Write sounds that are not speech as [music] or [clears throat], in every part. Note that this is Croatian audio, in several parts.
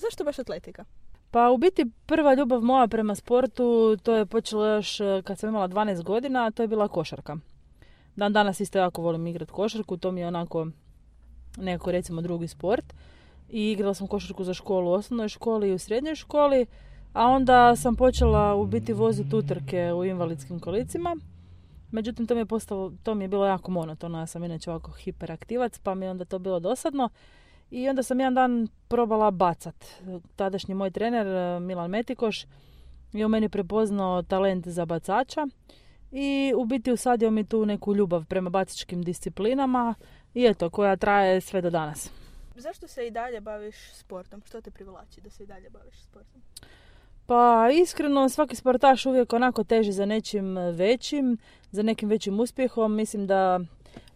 Zašto baš atletika? Pa u biti prva ljubav moja prema sportu, to je počelo još e, kad sam imala 12 godina, a to je bila košarka. Dan danas isto jako volim igrati košarku, to mi je onako neko recimo drugi sport. I igrala sam košarku za školu u osnovnoj školi i u srednjoj školi, a onda sam počela u biti voziti utrke u invalidskim kolicima. Međutim, to mi je, postalo, to mi je bilo jako monotono, ja sam inače ovako hiperaktivac, pa mi je onda to bilo dosadno. I onda sam jedan dan probala bacat. Tadašnji moj trener eh, Milan Metikoš je u meni prepoznao talent za bacača i u biti usadio mi tu neku ljubav prema bacičkim disciplinama i eto, koja traje sve do danas. Zašto se i dalje baviš sportom? Što te privlači da se i dalje baviš sportom? Pa iskreno svaki sportaš uvijek onako teži za nečim većim, za nekim većim uspjehom. Mislim da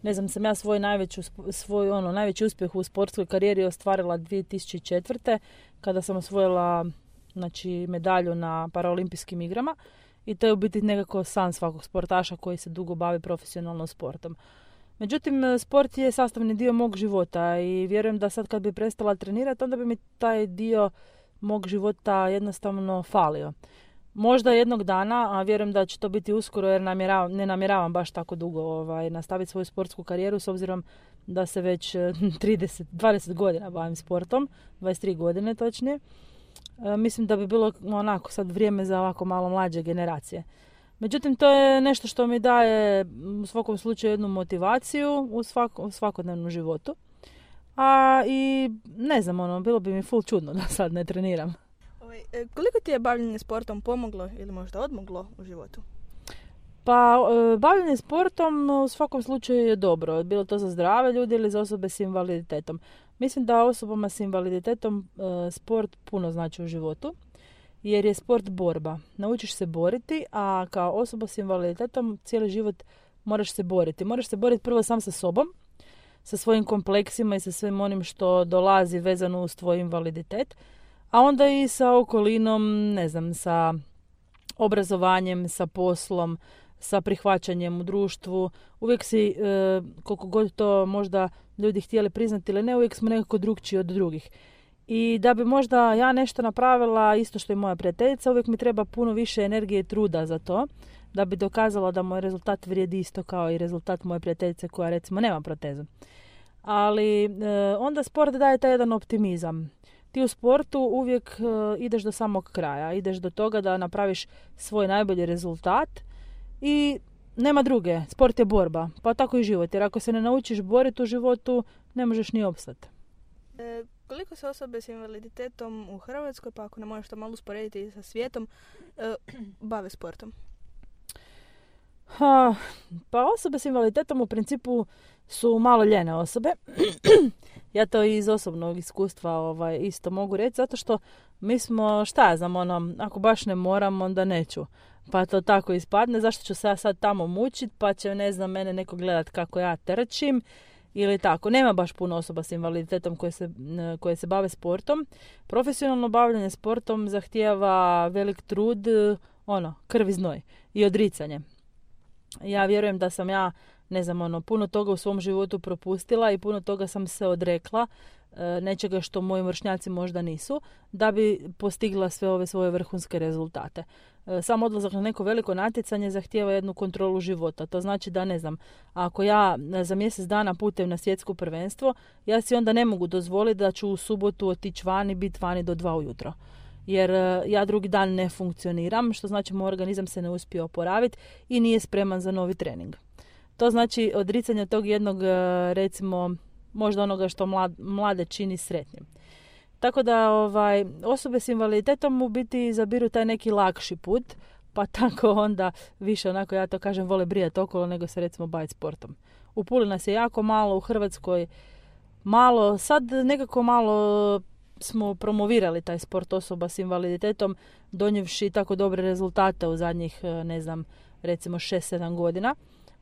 ne znam, sam ja svoj, najveću, svoj ono, najveći uspjeh u sportskoj karijeri ostvarila 2004. kada sam osvojila znači, medalju na paraolimpijskim igrama i to je u biti nekako san svakog sportaša koji se dugo bavi profesionalno sportom. Međutim, sport je sastavni dio mog života i vjerujem da sad kad bi prestala trenirati, onda bi mi taj dio mog života jednostavno falio. Možda jednog dana, a vjerujem da će to biti uskoro jer namjeravam, ne namjeravam baš tako dugo ovaj, nastaviti svoju sportsku karijeru s obzirom da se već 30, eh, [laughs] 20 godina bavim sportom, 23 godine točnije. E, mislim da bi bilo onako sad vrijeme za ovako malo mlađe generacije. Međutim, to je nešto što mi daje u svakom slučaju jednu motivaciju u, svak, u svakodnevnom životu. A i ne znam, ono, bilo bi mi full čudno [laughs] da sad ne treniram. Ovaj, e, koliko ti je bavljenje sportom pomoglo ili možda odmoglo u životu? Pa, e, bavljenje sportom u svakom slučaju je dobro. Bilo to za zdrave ljudi ili za osobe s invaliditetom. Mislim da osobama s invaliditetom e, sport puno znači u životu. Jer je sport borba. Naučiš se boriti, a kao osoba s invaliditetom cijeli život moraš se boriti. Moraš se boriti prvo sam sa sobom, sa svojim kompleksima i sa svim onim što dolazi vezano uz tvoj invaliditet a onda i sa okolinom, ne znam, sa obrazovanjem, sa poslom, sa prihvaćanjem u društvu. Uvijek si, e, koliko god to možda ljudi htjeli priznati ili ne, uvijek smo nekako drugčiji od drugih. I da bi možda ja nešto napravila, isto što je moja prijateljica, uvijek mi treba puno više energije i truda za to, da bi dokazala da moj rezultat vrijedi isto kao i rezultat moje prijateljice koja recimo nema protezu. Ali e, onda sport daje taj jedan optimizam ti u sportu uvijek uh, ideš do samog kraja. Ideš do toga da napraviš svoj najbolji rezultat i nema druge. Sport je borba. Pa tako i život. Jer ako se ne naučiš boriti u životu, ne možeš ni opstati. E, koliko se osobe s invaliditetom u Hrvatskoj, pa ako ne možeš to malo usporediti sa svijetom, e, [clears throat] bave sportom? Ha, pa osobe s invaliditetom u principu su malo ljene osobe. [clears throat] ja to iz osobnog iskustva ovaj, isto mogu reći, zato što mi smo, šta ja znam, ono, ako baš ne moram, onda neću. Pa to tako ispadne, zašto ću se ja sad tamo mučit, pa će, ne znam, mene neko gledat kako ja trčim ili tako. Nema baš puno osoba s invaliditetom koje se, koje se bave sportom. Profesionalno bavljanje sportom zahtijeva velik trud, ono, krvi znoj i odricanje. Ja vjerujem da sam ja ne znam, ono, puno toga u svom životu propustila i puno toga sam se odrekla, e, nečega što moji vršnjaci možda nisu, da bi postigla sve ove svoje vrhunske rezultate. E, sam odlazak na neko veliko natjecanje zahtijeva jednu kontrolu života. To znači da, ne znam, ako ja za mjesec dana putem na svjetsko prvenstvo, ja si onda ne mogu dozvoliti da ću u subotu otići vani i biti vani do dva ujutro jer e, ja drugi dan ne funkcioniram, što znači moj organizam se ne uspije oporaviti i nije spreman za novi trening. To znači odricanje tog jednog, e, recimo, možda onoga što mlade čini sretnim. Tako da ovaj, osobe s invaliditetom u biti izabiru taj neki lakši put, pa [laughs] tako onda više onako, ja to kažem, vole brijati okolo nego se recimo baviti sportom. U Puli nas je jako malo, u Hrvatskoj malo, sad nekako malo smo promovirali taj sport osoba s invaliditetom, donjevši tako dobre rezultate u zadnjih, e, ne znam, recimo 6-7 godina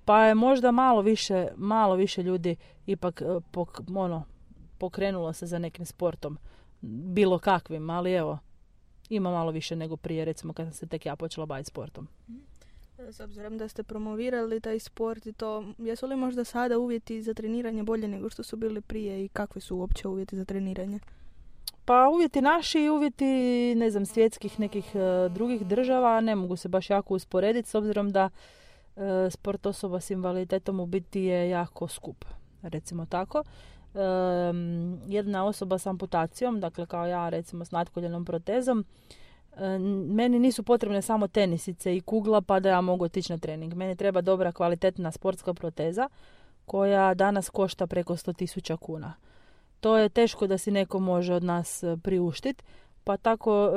pa je možda malo više, malo više ljudi ipak e, pok, ono, pokrenulo se za nekim sportom, bilo kakvim, ali evo, ima malo više nego prije, recimo kad sam se tek ja počela baviti sportom. S obzirom da ste promovirali taj sport i to, jesu li možda sada uvjeti za treniranje bolje nego što su bili prije i kakvi su uopće uvjeti za treniranje? Pa uvjeti naši i uvjeti, ne znam, svjetskih nekih e, drugih država ne mogu se baš jako usporediti s obzirom da e, sport osoba s invaliditetom u biti je jako skup, recimo tako. E, jedna osoba s amputacijom, dakle kao ja recimo s natkoljenom protezom, meni nisu potrebne samo tenisice i kugla pa da ja mogu otići na trening. Meni treba dobra kvalitetna sportska proteza koja danas košta preko 100.000 kuna to je teško da si neko može od nas e, priuštiti. Pa tako,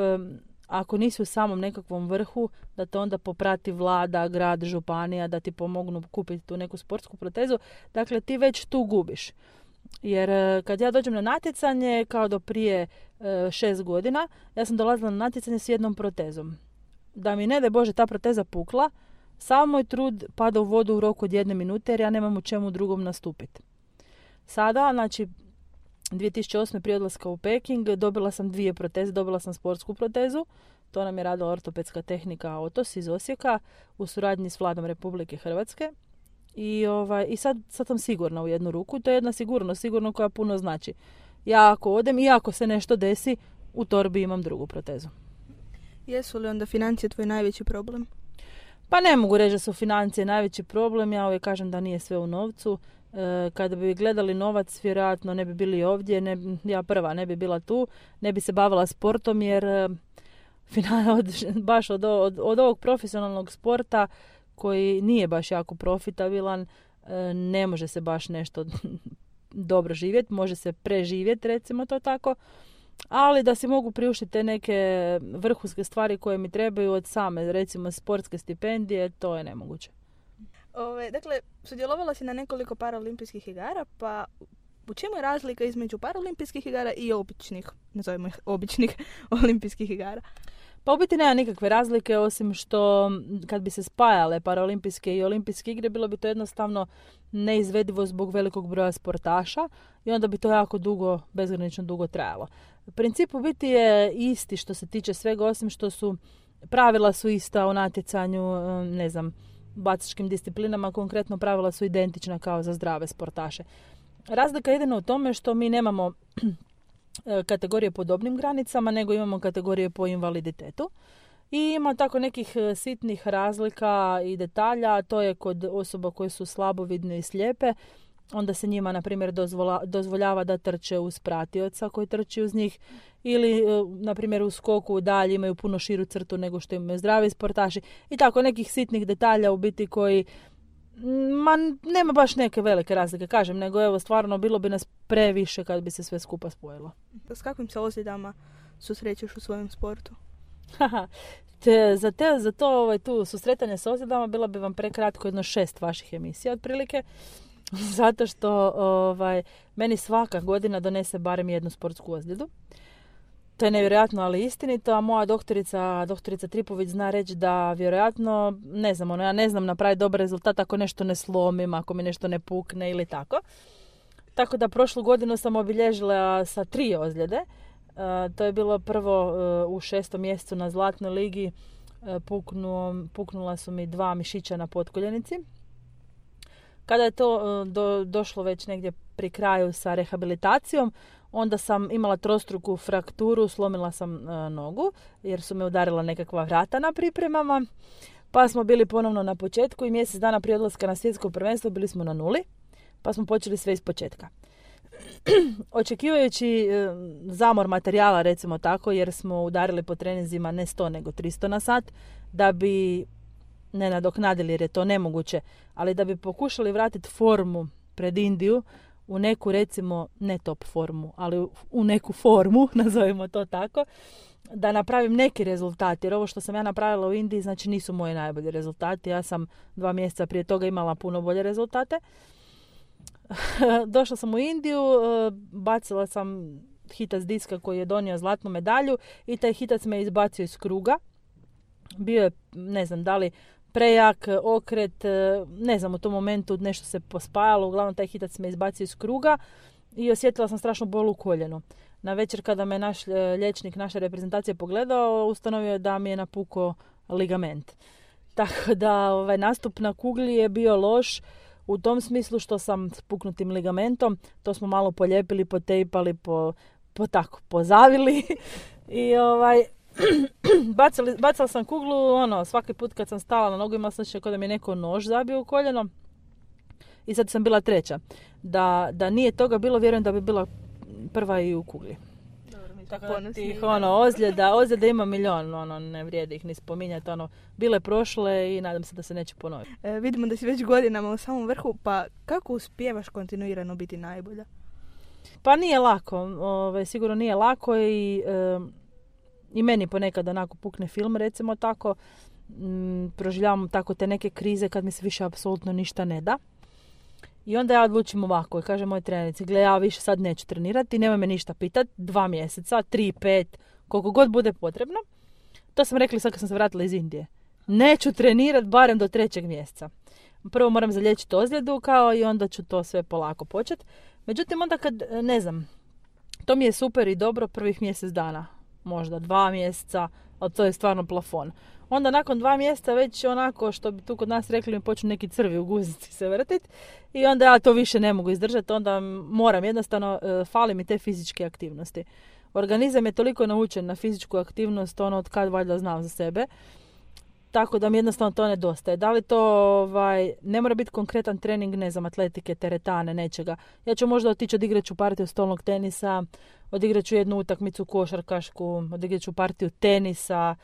ako nisi u samom nekakvom vrhu, da te onda poprati vlada, grad, županija, da ti pomognu kupiti tu neku sportsku protezu. Dakle, ti već tu gubiš. Jer e, kad ja dođem na natjecanje, kao do prije e, šest godina, ja sam dolazila na natjecanje s jednom protezom. Da mi ne da Bože ta proteza pukla, samo moj trud pada u vodu u roku od jedne minute jer ja nemam u čemu drugom nastupiti. Sada, znači, 2008. prije odlaska u Peking dobila sam dvije proteze, dobila sam sportsku protezu, to nam je radila ortopedska tehnika Otos iz Osijeka u suradnji s vladom Republike Hrvatske. I, ovaj, i sad, sad sam sigurna u jednu ruku, to je jedna sigurnost, sigurno koja puno znači. Ja ako odem i ako se nešto desi, u torbi imam drugu protezu. Jesu li onda financije tvoj najveći problem? Pa ne mogu reći da su financije najveći problem, ja uvijek kažem da nije sve u novcu. E, kada bi gledali novac, vjerojatno ne bi bili ovdje, ne, ja prva ne bi bila tu, ne bi se bavila sportom jer e, [laughs] od, baš od, od, od ovog profesionalnog sporta koji nije baš jako profitabilan, e, ne može se baš nešto [laughs] dobro živjeti, može se preživjeti recimo to tako, ali da si mogu priuštiti te neke vrhunske stvari koje mi trebaju od same, recimo sportske stipendije, to je nemoguće. Ove, dakle, sudjelovala si na nekoliko paraolimpijskih igara, pa u čemu je razlika između paraolimpijskih igara i običnih, nazovimo ih običnih [laughs] olimpijskih igara? Pa u biti nema nikakve razlike, osim što kad bi se spajale paraolimpijske i olimpijske igre, bilo bi to jednostavno neizvedivo zbog velikog broja sportaša i onda bi to jako dugo, bezgranično dugo trajalo. Princip u biti je isti što se tiče svega, osim što su pravila su ista u natjecanju, ne znam, bacačkim disciplinama konkretno pravila su identična kao za zdrave sportaše. Razlika je jedino u tome što mi nemamo [clears throat] kategorije po dobnim granicama, nego imamo kategorije po invaliditetu. I ima tako nekih e, sitnih razlika i detalja, to je kod osoba koje su slabovidne i slijepe, onda se njima, na primjer, dozvoljava da trče uz pratioca koji trči uz njih ili, e, na primjer, u skoku dalje imaju puno širu crtu nego što imaju zdravi sportaši i tako nekih sitnih detalja u biti koji ma nema baš neke velike razlike, kažem, nego evo stvarno bilo bi nas previše kad bi se sve skupa spojilo. S kakvim se ozljedama susrećeš u svojem sportu? te, za, te, za to ovaj, tu susretanje s ozljedama bila bi vam prekratko jedno šest vaših emisija otprilike. [laughs] Zato što ovaj, meni svaka godina donese barem jednu sportsku ozljedu. To je nevjerojatno, ali istinito, a moja doktorica, doktorica Tripović zna reći da vjerojatno, ne znam, ono, ja ne znam napraviti dobar rezultat ako nešto ne slomim, ako mi nešto ne pukne ili tako. Tako da prošlu godinu sam obilježila sa tri ozljede. E, to je bilo prvo e, u šestom mjesecu na Zlatnoj ligi. E, puknula su mi dva mišića na potkoljenici. Kada je to do, došlo već negdje pri kraju sa rehabilitacijom, Onda sam imala trostruku frakturu, slomila sam e, nogu jer su me udarila nekakva vrata na pripremama. Pa smo bili ponovno na početku i mjesec dana prije odlaska na svjetsko prvenstvo bili smo na nuli. Pa smo počeli sve iz početka. [clears throat] Očekivajući e, zamor materijala, recimo tako, jer smo udarili po treninzima ne 100 nego 300 na sat, da bi ne nadoknadili jer je to nemoguće, ali da bi pokušali vratiti formu pred Indiju, u neku recimo ne top formu, ali u neku formu, [laughs] nazovimo to tako, da napravim neki rezultat. Jer ovo što sam ja napravila u Indiji, znači nisu moji najbolji rezultati. Ja sam dva mjeseca prije toga imala puno bolje rezultate. [laughs] Došla sam u Indiju, e, bacila sam hitac diska koji je donio zlatnu medalju i taj hitac me izbacio iz kruga. Bio je, ne znam, da li prejak okret, e, ne znam, u tom momentu nešto se pospajalo, uglavnom taj hitac me izbacio iz kruga i osjetila sam strašno bol u koljenu. Na večer kada me naš e, liječnik naše reprezentacije pogledao, ustanovio je da mi je napuko ligament. [laughs] Tako da ovaj nastup na kugli je bio loš u tom smislu što sam s puknutim ligamentom, to smo malo poljepili, potejpali, po, po tako pozavili [laughs] i ovaj [clears throat] bacali, bacala sam kuglu, ono, svaki put kad sam stala na nogu imala sam kao da mi je neko nož zabio u koljeno i sad sam bila treća. Da, da nije toga bilo, vjerujem da bi bila prva i u kugli. Tako tih, ono, ozljeda, ozljeda ima milion, ono, ne vrijedi ih ni spominjati, ono, bile prošle i nadam se da se neće ponoviti. E, vidimo da si već godinama u samom vrhu, pa kako uspijevaš kontinuirano biti najbolja? Pa nije lako, ove, ovaj, sigurno nije lako i, i meni ponekad onako pukne film, recimo tako, m, proživljavam tako te neke krize kad mi se više apsolutno ništa ne da. I onda ja odlučim ovako i kažem moj trenerici, gle ja više sad neću trenirati, nema me ništa pitati, dva mjeseca, tri, pet, koliko god bude potrebno. To sam rekla sad kad sam se vratila iz Indije. Neću trenirati barem do trećeg mjeseca. Prvo moram zalječiti ozljedu kao i onda ću to sve polako početi. Međutim, onda kad, ne znam, to mi je super i dobro prvih mjesec dana. Možda dva mjeseca, ali to je stvarno plafon. Onda nakon dva mjeseca već onako što bi tu kod nas rekli mi počnu neki crvi u guzici se vrtiti i onda ja to više ne mogu izdržati, onda moram jednostavno, e, fali mi te fizičke aktivnosti. Organizam je toliko naučen na fizičku aktivnost, ono od kad valjda znam za sebe, tako da mi jednostavno to nedostaje. Da li to ovaj, ne mora biti konkretan trening, ne znam, atletike, teretane, nečega. Ja ću možda otići odigrat ću partiju stolnog tenisa, odigrat ću jednu utakmicu košarkašku, odigrat ću partiju tenisa,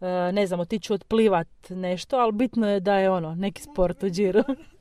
e, ne znam, otiću otplivat nešto, ali bitno je da je ono, neki sport u džiru. [laughs]